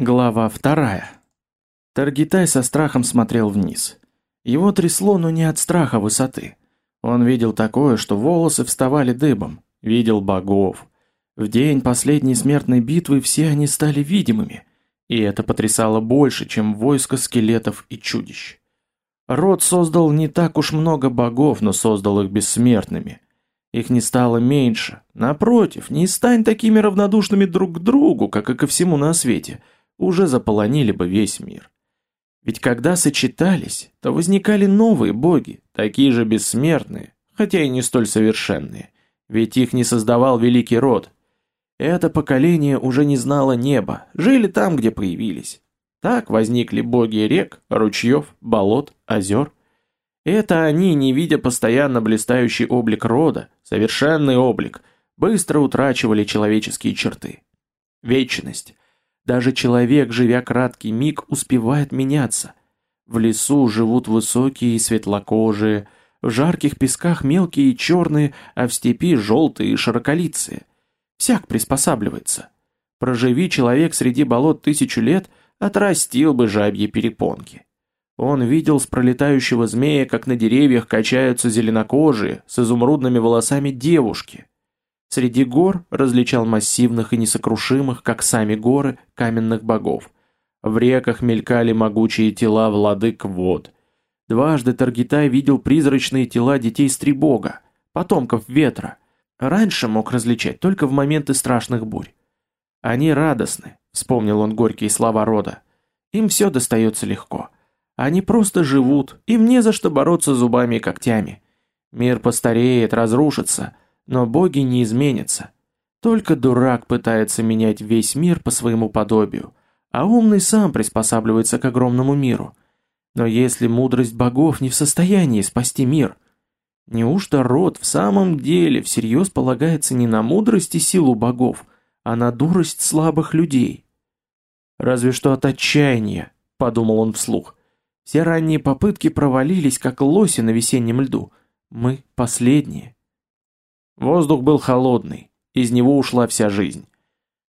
Глава вторая. Таргитай со страхом смотрел вниз. Его трясло, но не от страха высоты. Он видел такое, что волосы вставали дыбом, видел богов. В день последней смертной битвы все они стали видимыми, и это потрясало больше, чем войско скелетов и чудищ. Род создал не так уж много богов, но создал их бессмертными. Их не стало меньше. Напротив, не стань такими равнодушными друг к другу, как и ко всему на свете – уже заполонили бы весь мир. Ведь когда сочетались, то возникали новые боги, такие же бессмертные, хотя и не столь совершенные, ведь их не создавал великий род. Это поколение уже не знало неба, жили там, где появились. Так возникли боги рек, ручьев, болот, озер. Это они, не видя постоянно блистающий облик рода, совершенный облик, быстро утрачивали человеческие черты. Вечность, даже человек, живя краткий миг, успевает меняться. В лесу живут высокие и светлокожие, в жарких песках мелкие и черные, а в степи желтые и широколицые. Всяк приспосабливается. Проживи человек среди болот тысячу лет, отрастил бы жабьи перепонки. Он видел с пролетающего змея, как на деревьях качаются зеленокожие, с изумрудными волосами девушки – Среди гор различал массивных и несокрушимых, как сами горы, каменных богов. В реках мелькали могучие тела владык вод. Дважды Таргитай видел призрачные тела детей Стрибога, потомков ветра. Раньше мог различать только в моменты страшных бурь. Они радостны, вспомнил он горькие слова рода. Им все достается легко. Они просто живут, им не за что бороться зубами и когтями. Мир постареет, разрушится — но боги не изменятся. Только дурак пытается менять весь мир по своему подобию, а умный сам приспосабливается к огромному миру. Но если мудрость богов не в состоянии спасти мир, неужто род в самом деле всерьез полагается не на мудрость и силу богов, а на дурость слабых людей? Разве что от отчаяния, подумал он вслух. Все ранние попытки провалились, как лоси на весеннем льду. Мы последние. Воздух был холодный, из него ушла вся жизнь.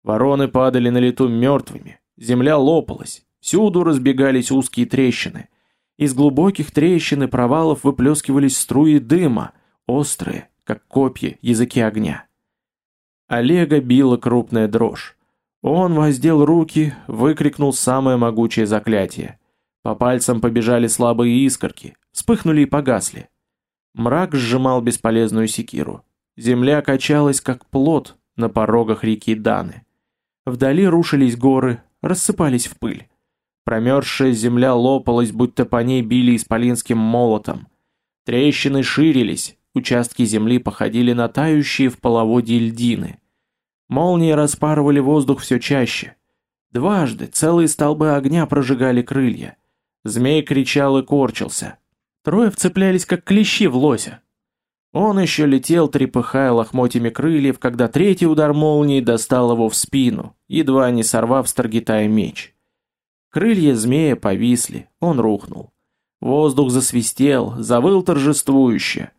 Вороны падали на лету мертвыми, земля лопалась, всюду разбегались узкие трещины. Из глубоких трещин и провалов выплескивались струи дыма, острые, как копья, языки огня. Олега била крупная дрожь. Он воздел руки, выкрикнул самое могучее заклятие. По пальцам побежали слабые искорки, вспыхнули и погасли. Мрак сжимал бесполезную секиру. Земля качалась, как плод на порогах реки Даны. Вдали рушились горы, рассыпались в пыль. Промерзшая земля лопалась, будто по ней били исполинским молотом. Трещины ширились, участки земли походили на тающие в половодье льдины. Молнии распарывали воздух все чаще. Дважды целые столбы огня прожигали крылья. Змей кричал и корчился. Трое вцеплялись, как клещи в лося. Он еще летел, трепыхая лохмотьями крыльев, когда третий удар молнии достал его в спину, едва не сорвав с таргетая меч. Крылья змея повисли, он рухнул. Воздух засвистел, завыл торжествующе.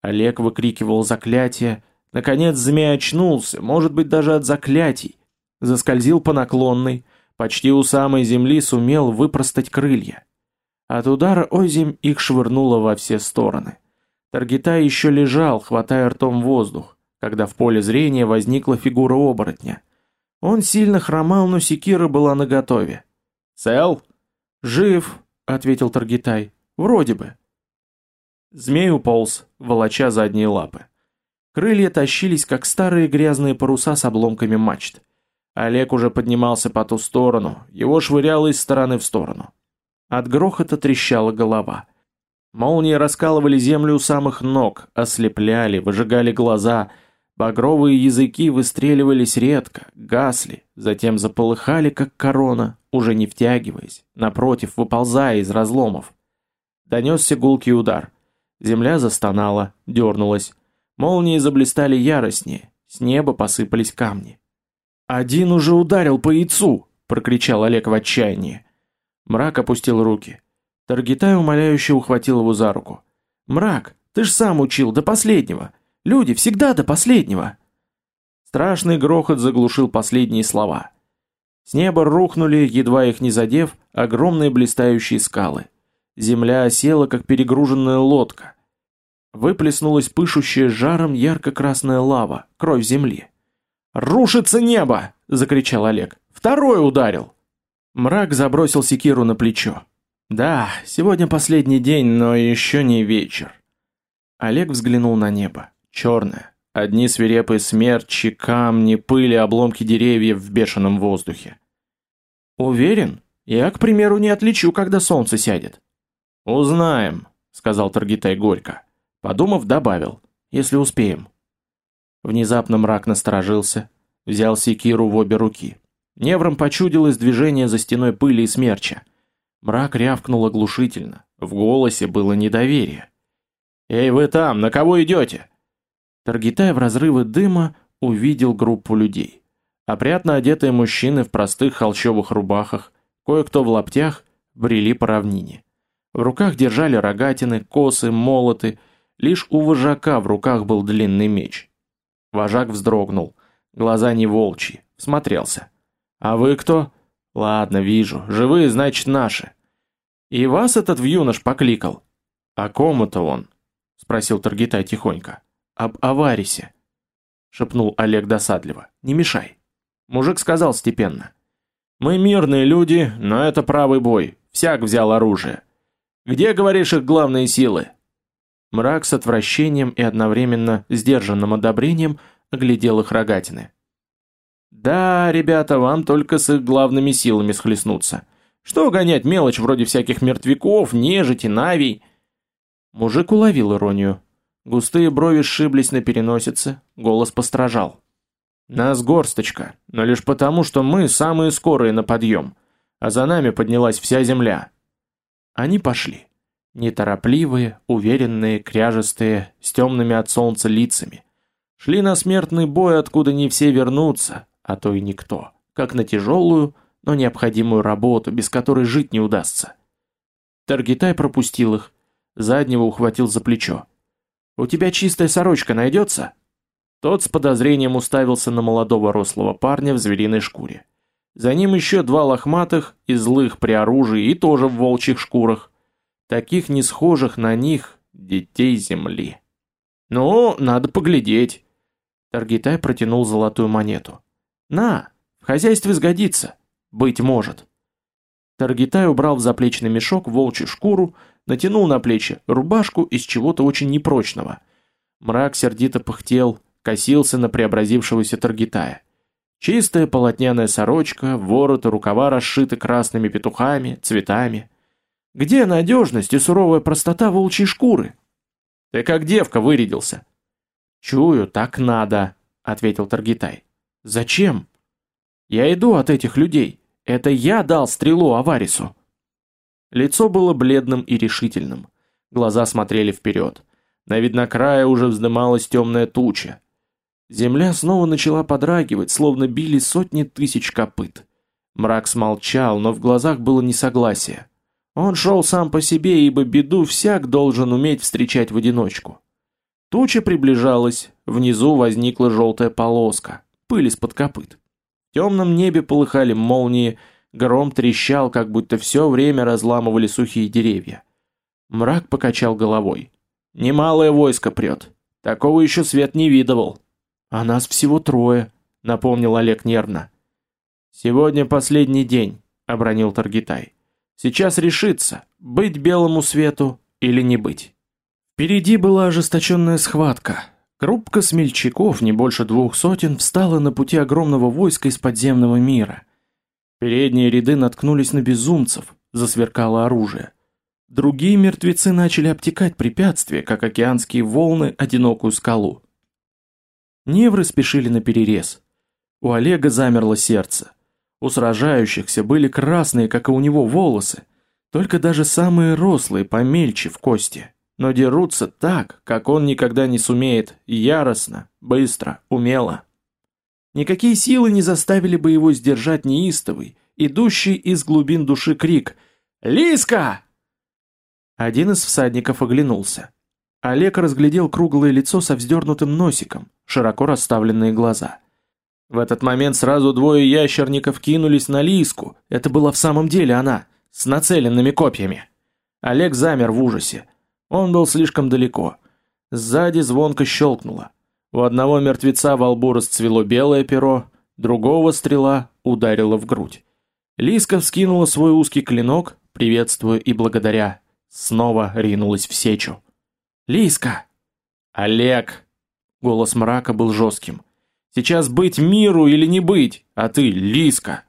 Олег выкрикивал заклятия. Наконец змей очнулся, может быть даже от заклятий. Заскользил по наклонной, почти у самой земли сумел выпростать крылья. От удара озимь их швырнуло во все стороны. Таргитай еще лежал, хватая ртом воздух, когда в поле зрения возникла фигура оборотня. Он сильно хромал, но секира была наготове. «Цел?» «Жив», — ответил Таргитай. «Вроде бы». Змей уполз, волоча задние лапы. Крылья тащились, как старые грязные паруса с обломками мачт. Олег уже поднимался по ту сторону, его швыряло из стороны в сторону. От грохота трещала голова — Молнии раскалывали землю у самых ног, ослепляли, выжигали глаза. Багровые языки выстреливались редко, гасли, затем заполыхали, как корона, уже не втягиваясь, напротив, выползая из разломов. Донесся гулкий удар. Земля застонала, дернулась. Молнии заблистали яростнее, с неба посыпались камни. «Один уже ударил по яйцу!» — прокричал Олег в отчаянии. Мрак опустил руки. Таргитай умоляюще ухватил его за руку. «Мрак, ты ж сам учил, до последнего! Люди всегда до последнего!» Страшный грохот заглушил последние слова. С неба рухнули, едва их не задев, огромные блистающие скалы. Земля осела, как перегруженная лодка. Выплеснулась пышущая жаром ярко-красная лава, кровь земли. «Рушится небо!» — закричал Олег. «Второй ударил!» Мрак забросил секиру на плечо. «Да, сегодня последний день, но еще не вечер». Олег взглянул на небо. Черное. Одни свирепые смерчи, камни, пыли, обломки деревьев в бешеном воздухе. «Уверен? Я, к примеру, не отличу, когда солнце сядет». «Узнаем», — сказал Таргитай горько. Подумав, добавил, «если успеем». Внезапно мрак насторожился, взял секиру в обе руки. Невром почудилось движение за стеной пыли и смерча. Мрак рявкнул оглушительно, в голосе было недоверие. «Эй, вы там, на кого идете?» Таргитай в разрывы дыма увидел группу людей. Опрятно одетые мужчины в простых холщовых рубахах, кое-кто в лаптях, брели по равнине. В руках держали рогатины, косы, молоты, лишь у вожака в руках был длинный меч. Вожак вздрогнул, глаза не волчьи, смотрелся. «А вы кто?» «Ладно, вижу, живые, значит, наши». «И вас этот вьюнош покликал?» «А кому-то он?» — спросил Таргитай тихонько. «Об Аварисе», — шепнул Олег досадливо. «Не мешай». Мужик сказал степенно. «Мы мирные люди, но это правый бой. Всяк взял оружие. Где, говоришь, их главные силы?» Мрак с отвращением и одновременно сдержанным одобрением оглядел их рогатины. «Да, ребята, вам только с их главными силами схлестнуться. Что гонять мелочь вроде всяких мертвяков, нежити, навий?» Мужик уловил иронию. Густые брови сшиблись на переносице, голос постражал. «Нас горсточка, но лишь потому, что мы самые скорые на подъем, а за нами поднялась вся земля». Они пошли. Неторопливые, уверенные, кряжестые, с темными от солнца лицами. Шли на смертный бой, откуда не все вернутся, а то и никто, как на тяжелую, но необходимую работу, без которой жить не удастся. Таргитай пропустил их, заднего ухватил за плечо. «У тебя чистая сорочка найдется?» Тот с подозрением уставился на молодого рослого парня в звериной шкуре. За ним еще два лохматых и злых при оружии и тоже в волчьих шкурах. Таких не схожих на них детей земли. «Ну, надо поглядеть». Таргитай протянул золотую монету. «На, в хозяйстве сгодится. Быть может». Таргитай убрал в заплечный мешок волчью шкуру, натянул на плечи рубашку из чего-то очень непрочного. Мрак сердито пыхтел, косился на преобразившегося Таргитая. Чистая полотняная сорочка, ворот и рукава расшиты красными петухами, цветами. Где надежность и суровая простота волчьей шкуры? Ты как девка вырядился. Чую, так надо, ответил Таргитай. Зачем? Я иду от этих людей. Это я дал стрелу Аварису. Лицо было бледным и решительным. Глаза смотрели вперед. На виднокрая уже вздымалась темная туча. Земля снова начала подрагивать, словно били сотни тысяч копыт. Мрак смолчал, но в глазах было несогласие. Он шел сам по себе, ибо беду всяк должен уметь встречать в одиночку. Туча приближалась, внизу возникла желтая полоска, пыль из-под копыт. В темном небе полыхали молнии, Гром трещал, как будто все время разламывали сухие деревья. Мрак покачал головой. «Немалое войско прет. Такого еще свет не видывал». «А нас всего трое», — напомнил Олег нервно. «Сегодня последний день», — обронил Таргитай. «Сейчас решится, быть белому свету или не быть». Впереди была ожесточенная схватка. Группка смельчаков, не больше двух сотен, встала на пути огромного войска из подземного мира. Передние ряды наткнулись на безумцев, засверкало оружие. Другие мертвецы начали обтекать препятствия, как океанские волны одинокую скалу. Невры спешили на перерез. У Олега замерло сердце. У сражающихся были красные, как и у него, волосы, только даже самые рослые помельче в кости, но дерутся так, как он никогда не сумеет, яростно, быстро, умело. Никакие силы не заставили бы его сдержать неистовый, идущий из глубин души крик «Лиска!». Один из всадников оглянулся. Олег разглядел круглое лицо со вздернутым носиком, широко расставленные глаза. В этот момент сразу двое ящерников кинулись на Лиску. Это была в самом деле она, с нацеленными копьями. Олег замер в ужасе. Он был слишком далеко. Сзади звонко щелкнуло. У одного мертвеца во лбу расцвело белое перо, другого стрела ударила в грудь. Лиска вскинула свой узкий клинок, приветствуя и благодаря, снова ринулась в сечу. «Лиска!» «Олег!» Голос мрака был жестким. «Сейчас быть миру или не быть, а ты, Лиска!»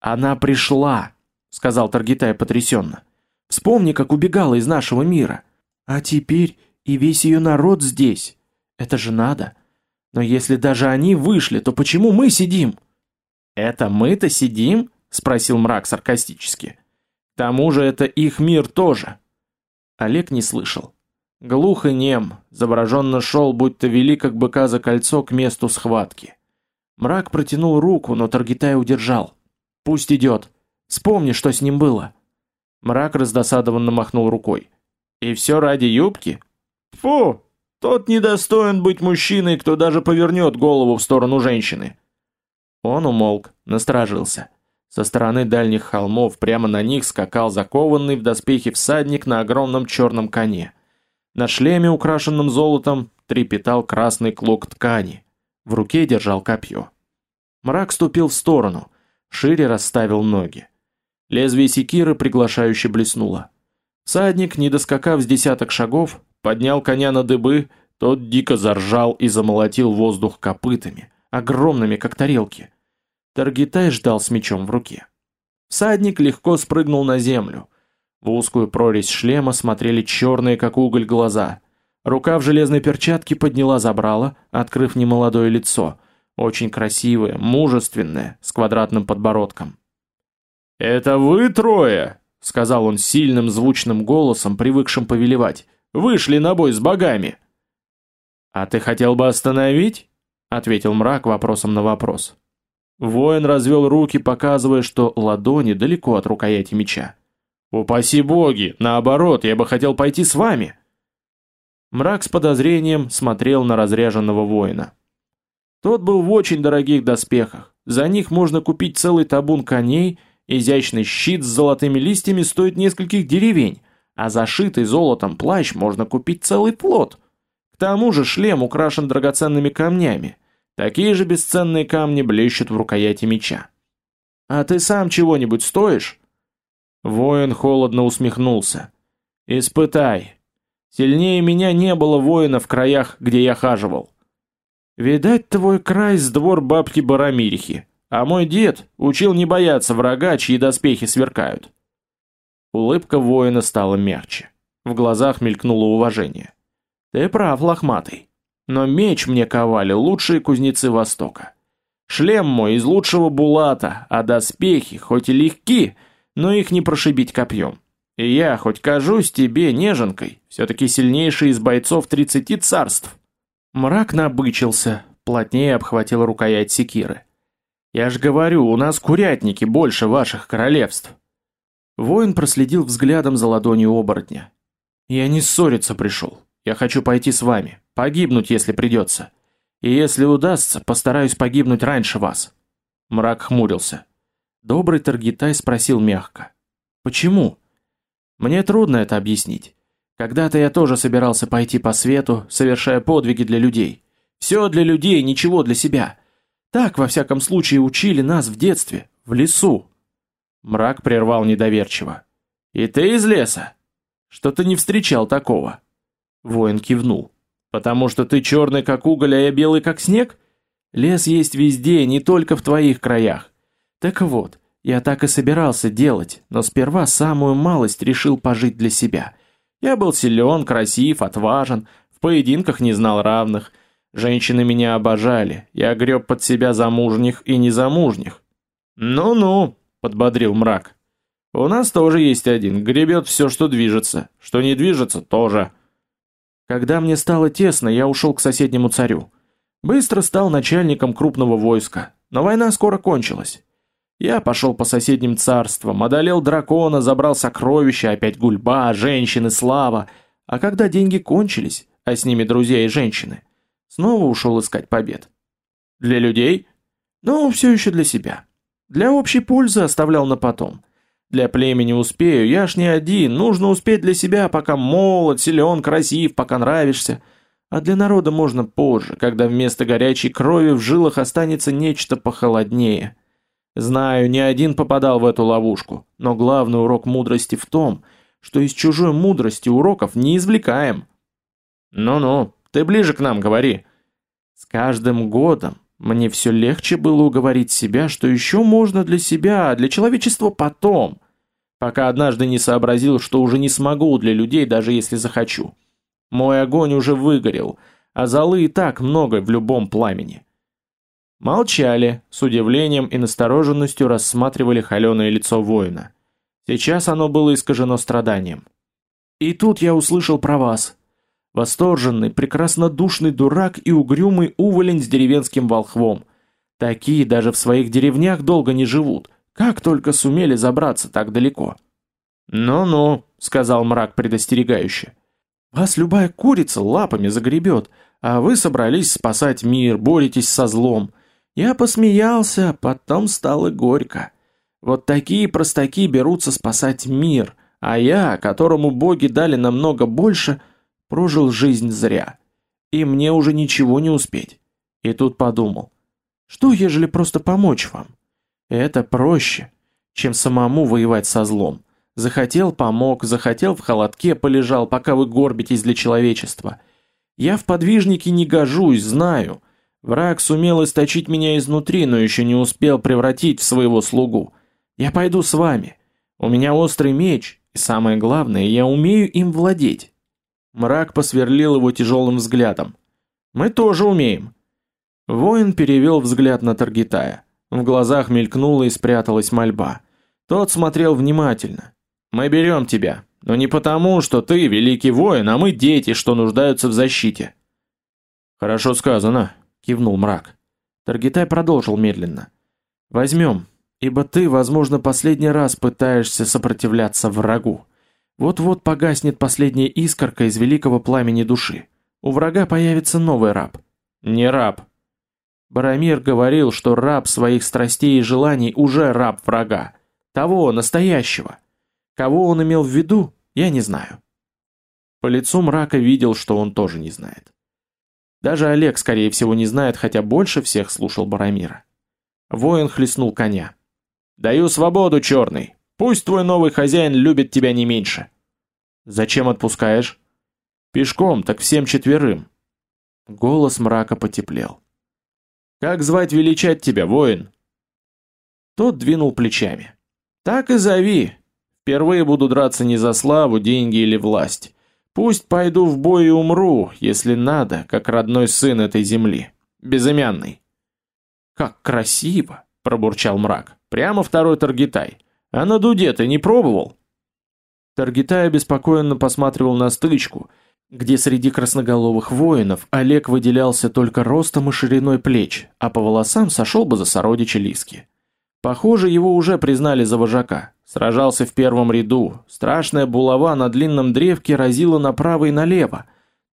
«Она пришла!» — сказал Таргитай потрясенно. «Вспомни, как убегала из нашего мира. А теперь и весь ее народ здесь. Это же надо. Но если даже они вышли, то почему мы сидим?» «Это мы-то сидим?» — спросил мрак саркастически. «К тому же это их мир тоже». Олег не слышал. Глух и нем, завороженно шел, будто вели как быка за кольцо к месту схватки. Мрак протянул руку, но Таргитай удержал. «Пусть идет. Вспомни, что с ним было». Мрак раздосадованно махнул рукой. «И все ради юбки?» «Фу! Тот недостоин быть мужчиной, кто даже повернет голову в сторону женщины». Он умолк, насторожился. Со стороны дальних холмов прямо на них скакал закованный в доспехи всадник на огромном черном коне. На шлеме, украшенном золотом, трепетал красный клок ткани. В руке держал копье. Мрак ступил в сторону, шире расставил ноги. Лезвие секиры приглашающе блеснуло. Садник, не доскакав с десяток шагов, поднял коня на дыбы, тот дико заржал и замолотил воздух копытами, огромными, как тарелки. Таргитай ждал с мечом в руке. Садник легко спрыгнул на землю. В узкую прорезь шлема смотрели черные, как уголь, глаза. Рука в железной перчатке подняла забрала, открыв немолодое лицо, очень красивое, мужественное, с квадратным подбородком. «Это вы трое!» — сказал он сильным звучным голосом, привыкшим повелевать. «Вышли на бой с богами!» «А ты хотел бы остановить?» — ответил мрак вопросом на вопрос. Воин развел руки, показывая, что ладони далеко от рукояти меча. «Упаси боги! Наоборот, я бы хотел пойти с вами!» Мрак с подозрением смотрел на разряженного воина. Тот был в очень дорогих доспехах. За них можно купить целый табун коней, изящный щит с золотыми листьями стоит нескольких деревень, а зашитый золотом плащ можно купить целый плод. К тому же шлем украшен драгоценными камнями. Такие же бесценные камни блещут в рукояти меча. «А ты сам чего-нибудь стоишь?» Воин холодно усмехнулся. «Испытай. Сильнее меня не было воина в краях, где я хаживал. Видать, твой край с двор бабки Барамирихи, а мой дед учил не бояться врага, чьи доспехи сверкают». Улыбка воина стала мягче. В глазах мелькнуло уважение. «Ты прав, лохматый. Но меч мне ковали лучшие кузнецы Востока. Шлем мой из лучшего булата, а доспехи, хоть и легки, — но их не прошибить копьем. И я, хоть кажусь тебе неженкой, все-таки сильнейший из бойцов тридцати царств. Мрак набычился, плотнее обхватил рукоять секиры. Я ж говорю, у нас курятники больше ваших королевств. Воин проследил взглядом за ладонью оборотня. Я не ссориться пришел. Я хочу пойти с вами, погибнуть, если придется. И если удастся, постараюсь погибнуть раньше вас. Мрак хмурился. Добрый Таргитай спросил мягко. «Почему?» «Мне трудно это объяснить. Когда-то я тоже собирался пойти по свету, совершая подвиги для людей. Все для людей, ничего для себя. Так, во всяком случае, учили нас в детстве, в лесу». Мрак прервал недоверчиво. «И ты из леса? Что-то не встречал такого». Воин кивнул. «Потому что ты черный как уголь, а я белый как снег? Лес есть везде, не только в твоих краях. Так вот, я так и собирался делать, но сперва самую малость решил пожить для себя. Я был силен, красив, отважен, в поединках не знал равных. Женщины меня обожали, я греб под себя замужних и незамужних. «Ну-ну», — подбодрил мрак. «У нас тоже есть один, гребет все, что движется, что не движется, тоже». Когда мне стало тесно, я ушел к соседнему царю. Быстро стал начальником крупного войска, но война скоро кончилась. Я пошел по соседним царствам, одолел дракона, забрал сокровища, опять гульба, женщины, слава. А когда деньги кончились, а с ними друзья и женщины, снова ушел искать побед. Для людей? Ну, все еще для себя. Для общей пользы оставлял на потом. Для племени успею, я ж не один, нужно успеть для себя, пока молод, силен, красив, пока нравишься. А для народа можно позже, когда вместо горячей крови в жилах останется нечто похолоднее. Знаю, не один попадал в эту ловушку, но главный урок мудрости в том, что из чужой мудрости уроков не извлекаем. Ну-ну, ты ближе к нам говори. С каждым годом мне все легче было уговорить себя, что еще можно для себя, для человечества потом, пока однажды не сообразил, что уже не смогу для людей, даже если захочу. Мой огонь уже выгорел, а золы и так много в любом пламени. Молчали, с удивлением и настороженностью рассматривали холеное лицо воина. Сейчас оно было искажено страданием. И тут я услышал про вас. Восторженный, прекраснодушный дурак и угрюмый уволень с деревенским волхвом. Такие даже в своих деревнях долго не живут. Как только сумели забраться так далеко. «Ну-ну», — сказал мрак предостерегающе. Вас любая курица лапами загребет, а вы собрались спасать мир, боретесь со злом. Я посмеялся, потом стало горько. Вот такие простаки берутся спасать мир, а я, которому боги дали намного больше, прожил жизнь зря. И мне уже ничего не успеть. И тут подумал, что ежели просто помочь вам? Это проще, чем самому воевать со злом. Захотел – помог, захотел – в холодке полежал, пока вы горбитесь для человечества. Я в подвижнике не гожусь, знаю. Враг сумел источить меня изнутри, но еще не успел превратить в своего слугу. Я пойду с вами. У меня острый меч, и самое главное, я умею им владеть. Мрак посверлил его тяжелым взглядом. Мы тоже умеем. Воин перевел взгляд на Таргитая. В глазах мелькнула и спряталась мольба. Тот смотрел внимательно. Мы берем тебя, но не потому, что ты великий воин, а мы дети, что нуждаются в защите. Хорошо сказано, кивнул мрак. Таргитай продолжил медленно. Возьмем, ибо ты, возможно, последний раз пытаешься сопротивляться врагу. Вот-вот погаснет последняя искорка из великого пламени души. У врага появится новый раб. Не раб. Барамир говорил, что раб своих страстей и желаний уже раб врага. Того, настоящего. Кого он имел в виду, я не знаю. По лицу мрака видел, что он тоже не знает. Даже Олег, скорее всего, не знает, хотя больше всех слушал Барамира. Воин хлестнул коня. «Даю свободу, черный! Пусть твой новый хозяин любит тебя не меньше!» «Зачем отпускаешь?» «Пешком, так всем четверым!» Голос мрака потеплел. «Как звать величать тебя, воин?» Тот двинул плечами. «Так и зови, Впервые буду драться не за славу, деньги или власть. Пусть пойду в бой и умру, если надо, как родной сын этой земли. Безымянный. Как красиво, пробурчал мрак. Прямо второй Таргитай. А на дуде ты не пробовал? Таргитай обеспокоенно посматривал на стычку, где среди красноголовых воинов Олег выделялся только ростом и шириной плеч, а по волосам сошел бы за сородича Лиски. Похоже, его уже признали за вожака. Сражался в первом ряду. Страшная булава на длинном древке разила направо и налево.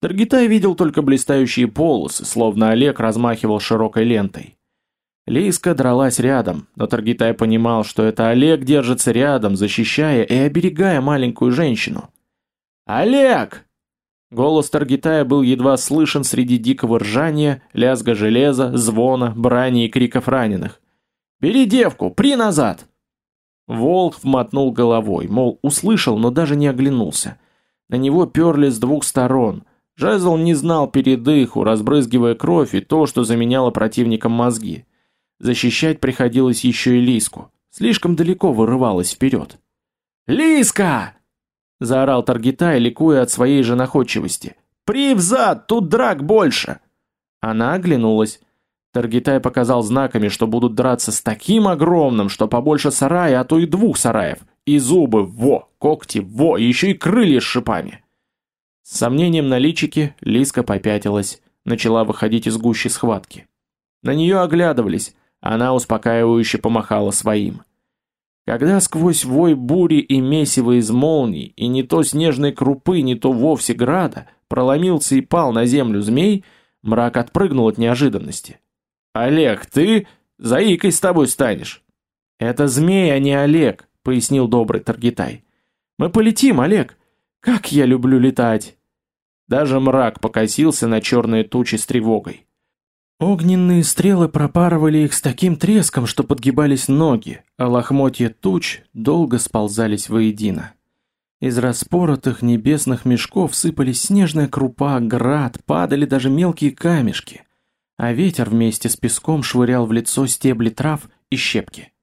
Таргитай видел только блистающие полосы, словно Олег размахивал широкой лентой. Лиска дралась рядом, но Таргитай понимал, что это Олег держится рядом, защищая и оберегая маленькую женщину. «Олег!» Голос Таргитая был едва слышен среди дикого ржания, лязга железа, звона, брани и криков раненых. Бери девку, при назад!» Волк мотнул головой, мол, услышал, но даже не оглянулся. На него перли с двух сторон. Жезл не знал передыху, разбрызгивая кровь и то, что заменяло противникам мозги. Защищать приходилось еще и Лиску. Слишком далеко вырывалась вперед. «Лиска!» – заорал Таргитай, ликуя от своей же находчивости. «При взад, тут драк больше!» Она оглянулась. Таргитай показал знаками, что будут драться с таким огромным, что побольше сарая, а то и двух сараев. И зубы, во, когти, во, еще и крылья с шипами. С сомнением на личике Лиска попятилась, начала выходить из гущи схватки. На нее оглядывались, она успокаивающе помахала своим. Когда сквозь вой бури и месиво из молний, и не то снежной крупы, не то вовсе града, проломился и пал на землю змей, мрак отпрыгнул от неожиданности. «Олег, ты...» Заикой с тобой станешь. Это змей, а не Олег, пояснил добрый Таргитай. Мы полетим, Олег. Как я люблю летать. Даже мрак покосился на черные тучи с тревогой. Огненные стрелы пропарывали их с таким треском, что подгибались ноги, а лохмотья туч долго сползались воедино. Из распоротых небесных мешков сыпались снежная крупа, град, падали даже мелкие камешки, а ветер вместе с песком швырял в лицо стебли трав и щепки.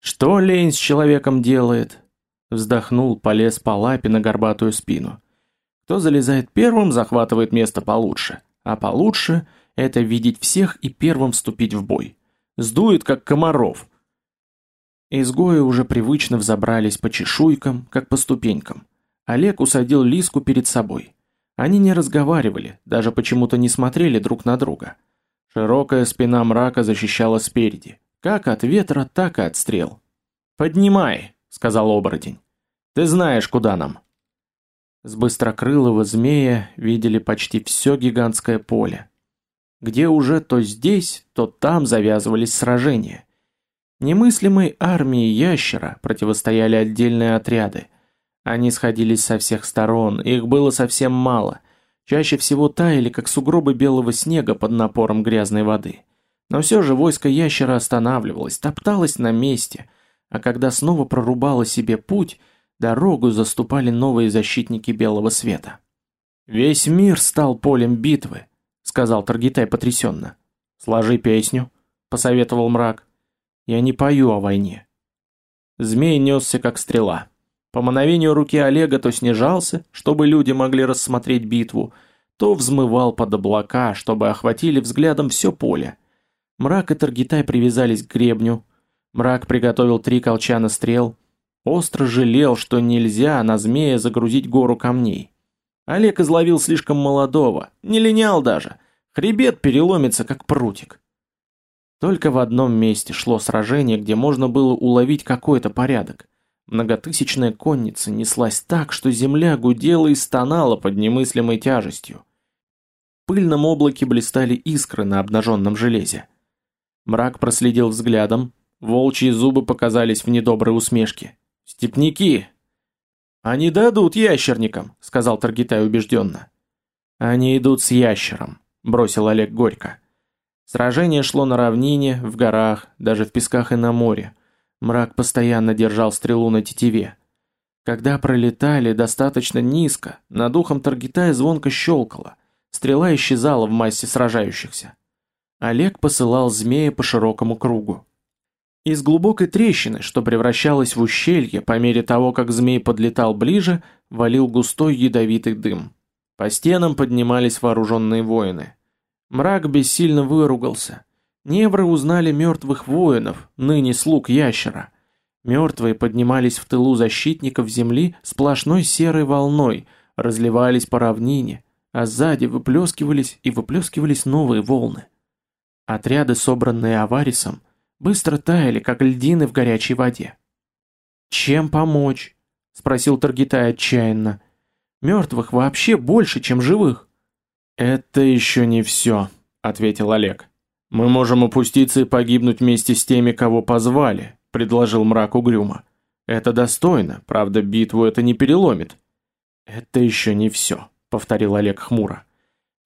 «Что лень с человеком делает?» Вздохнул, полез по лапе на горбатую спину. Кто залезает первым, захватывает место получше, а получше — это видеть всех и первым вступить в бой. Сдует, как комаров. Изгои уже привычно взобрались по чешуйкам, как по ступенькам. Олег усадил Лиску перед собой. Они не разговаривали, даже почему-то не смотрели друг на друга. Широкая спина мрака защищала спереди, как от ветра, так и от стрел. «Поднимай», — сказал оборотень. «Ты знаешь, куда нам». С быстрокрылого змея видели почти все гигантское поле. Где уже то здесь, то там завязывались сражения. Немыслимой армии ящера противостояли отдельные отряды. Они сходились со всех сторон, их было совсем мало. Чаще всего таяли, как сугробы белого снега под напором грязной воды. Но все же войско ящера останавливалось, топталось на месте, а когда снова прорубало себе путь, дорогу заступали новые защитники белого света. «Весь мир стал полем битвы», — сказал Таргитай потрясенно. «Сложи песню», — посоветовал мрак. «Я не пою о войне». Змей несся, как стрела. По мановению руки Олега то снижался, чтобы люди могли рассмотреть битву, то взмывал под облака, чтобы охватили взглядом все поле. Мрак и Таргитай привязались к гребню. Мрак приготовил три колчана стрел — Остро жалел, что нельзя на змея загрузить гору камней. Олег изловил слишком молодого, не линял даже. Хребет переломится, как прутик. Только в одном месте шло сражение, где можно было уловить какой-то порядок. Многотысячная конница неслась так, что земля гудела и стонала под немыслимой тяжестью. В пыльном облаке блистали искры на обнаженном железе. Мрак проследил взглядом, волчьи зубы показались в недоброй усмешке. «Степняки!» «Они дадут ящерникам», — сказал Таргитай убежденно. «Они идут с ящером», — бросил Олег горько. Сражение шло на равнине, в горах, даже в песках и на море. Мрак постоянно держал стрелу на тетиве. Когда пролетали достаточно низко, над ухом Таргитая звонко щелкало. Стрела исчезала в массе сражающихся. Олег посылал змея по широкому кругу. Из глубокой трещины, что превращалась в ущелье по мере того, как змей подлетал ближе, валил густой ядовитый дым. По стенам поднимались вооруженные воины. Мрак бессильно выругался. Невры узнали мертвых воинов, ныне слуг ящера. Мертвые поднимались в тылу защитников земли сплошной серой волной, разливались по равнине, а сзади выплескивались и выплескивались новые волны. Отряды, собранные Аварисом, быстро таяли, как льдины в горячей воде. «Чем помочь?» — спросил Таргитай отчаянно. «Мертвых вообще больше, чем живых». «Это еще не все», — ответил Олег. «Мы можем опуститься и погибнуть вместе с теми, кого позвали», — предложил мрак угрюмо. «Это достойно, правда, битву это не переломит». «Это еще не все», — повторил Олег хмуро.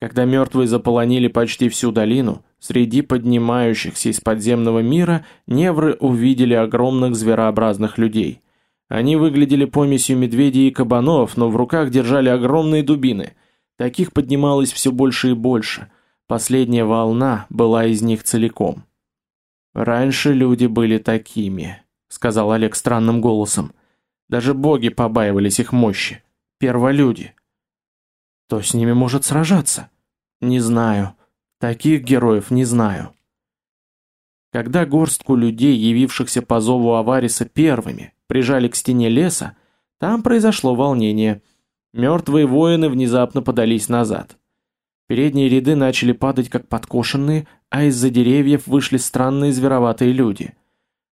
Когда мертвые заполонили почти всю долину, среди поднимающихся из подземного мира невры увидели огромных зверообразных людей. Они выглядели помесью медведей и кабанов, но в руках держали огромные дубины. Таких поднималось все больше и больше. Последняя волна была из них целиком. «Раньше люди были такими», — сказал Олег странным голосом. «Даже боги побаивались их мощи. Перволюди». «Кто с ними может сражаться?» Не знаю. Таких героев не знаю. Когда горстку людей, явившихся по зову Авариса первыми, прижали к стене леса, там произошло волнение. Мертвые воины внезапно подались назад. Передние ряды начали падать как подкошенные, а из-за деревьев вышли странные звероватые люди.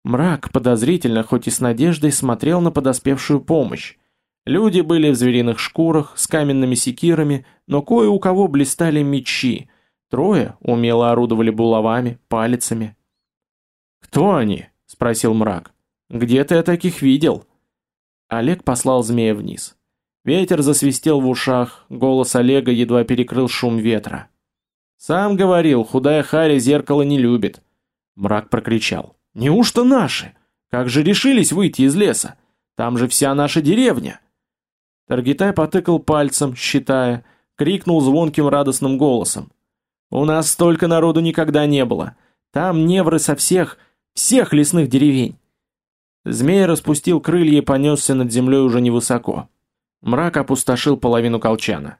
Мрак подозрительно, хоть и с надеждой, смотрел на подоспевшую помощь. Люди были в звериных шкурах, с каменными секирами, но кое у кого блистали мечи. Трое умело орудовали булавами, палицами. «Кто они?» — спросил мрак. «Где-то я таких видел». Олег послал змея вниз. Ветер засвистел в ушах, голос Олега едва перекрыл шум ветра. «Сам говорил, худая Харя зеркало не любит». Мрак прокричал. «Неужто наши? Как же решились выйти из леса? Там же вся наша деревня!» Таргитай потыкал пальцем, считая, крикнул звонким радостным голосом. «У нас столько народу никогда не было. Там невры со всех, всех лесных деревень. Змей распустил крылья и понесся над землей уже невысоко. Мрак опустошил половину колчана.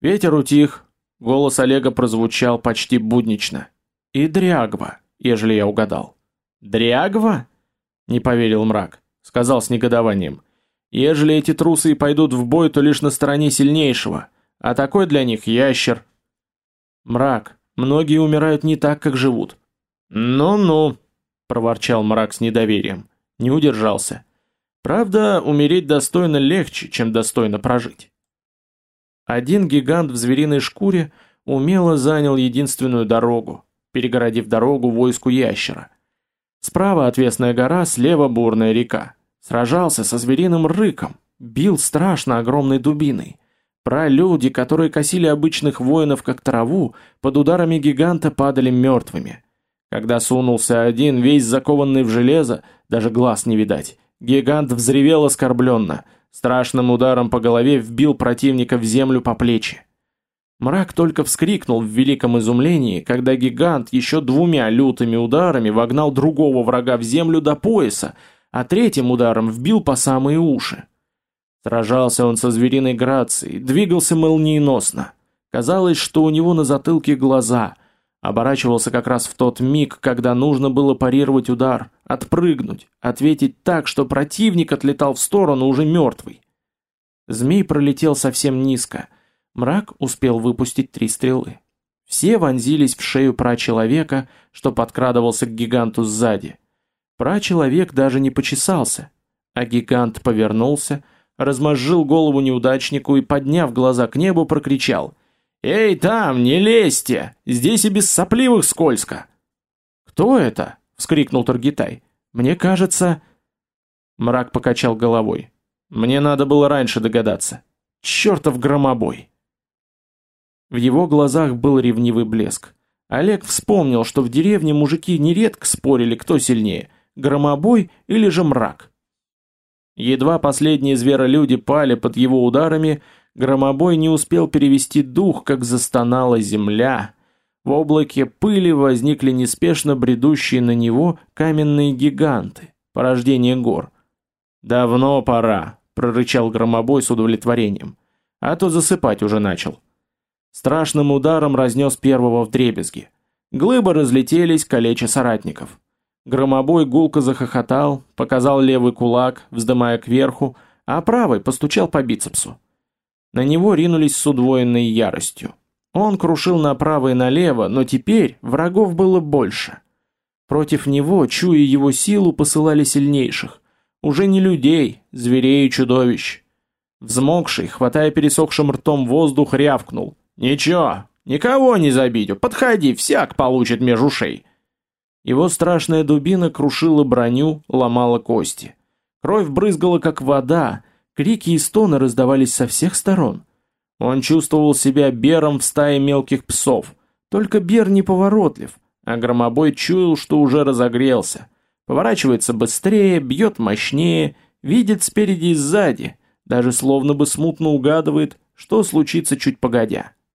Ветер утих, голос Олега прозвучал почти буднично. «И дрягва, ежели я угадал». «Дрягва?» — не поверил мрак, сказал с негодованием. «Ежели эти трусы и пойдут в бой, то лишь на стороне сильнейшего, а такой для них ящер». «Мрак, многие умирают не так, как живут». «Ну-ну», — проворчал мрак с недоверием. Не удержался. Правда, умереть достойно легче, чем достойно прожить. Один гигант в звериной шкуре умело занял единственную дорогу, перегородив дорогу войску ящера. Справа отвесная гора, слева бурная река. Сражался со звериным рыком, бил страшно огромной дубиной. Пролюди, которые косили обычных воинов как траву, под ударами гиганта падали мертвыми. Когда сунулся один, весь закованный в железо, даже глаз не видать, гигант взревел оскорбленно, страшным ударом по голове вбил противника в землю по плечи. Мрак только вскрикнул в великом изумлении, когда гигант еще двумя лютыми ударами вогнал другого врага в землю до пояса, а третьим ударом вбил по самые уши. Сражался он со звериной грацией, двигался молниеносно. Казалось, что у него на затылке глаза, Оборачивался как раз в тот миг, когда нужно было парировать удар, отпрыгнуть, ответить так, что противник отлетал в сторону уже мертвый. Змей пролетел совсем низко. Мрак успел выпустить три стрелы. Все вонзились в шею прачеловека, что подкрадывался к гиганту сзади. Прачеловек даже не почесался, а гигант повернулся, размозжил голову неудачнику и, подняв глаза к небу, прокричал «Эй, там, не лезьте! Здесь и без сопливых скользко!» «Кто это?» — вскрикнул Таргитай. «Мне кажется...» Мрак покачал головой. «Мне надо было раньше догадаться. Чертов громобой!» В его глазах был ревнивый блеск. Олег вспомнил, что в деревне мужики нередко спорили, кто сильнее — громобой или же мрак. Едва последние зверолюди пали под его ударами — Громобой не успел перевести дух, как застонала земля. В облаке пыли возникли неспешно бредущие на него каменные гиганты, порождение гор. «Давно пора», — прорычал громобой с удовлетворением, а то засыпать уже начал. Страшным ударом разнес первого вдребезги. Глыбы разлетелись, калеча соратников. Громобой гулко захохотал, показал левый кулак, вздымая кверху, а правый постучал по бицепсу. На него ринулись с удвоенной яростью. Он крушил направо и налево, но теперь врагов было больше. Против него, чуя его силу, посылали сильнейших. Уже не людей, зверей и чудовищ. Взмокший, хватая пересохшим ртом воздух, рявкнул. «Ничего, никого не забить, подходи, всяк получит меж ушей». Его страшная дубина крушила броню, ломала кости. Кровь брызгала, как вода, Крики и стоны раздавались со всех сторон. Он чувствовал себя бером в стае мелких псов. Только бер неповоротлив, а громобой чуял, что уже разогрелся. Поворачивается быстрее, бьет мощнее, видит спереди и сзади, даже словно бы смутно угадывает, что случится чуть погодя.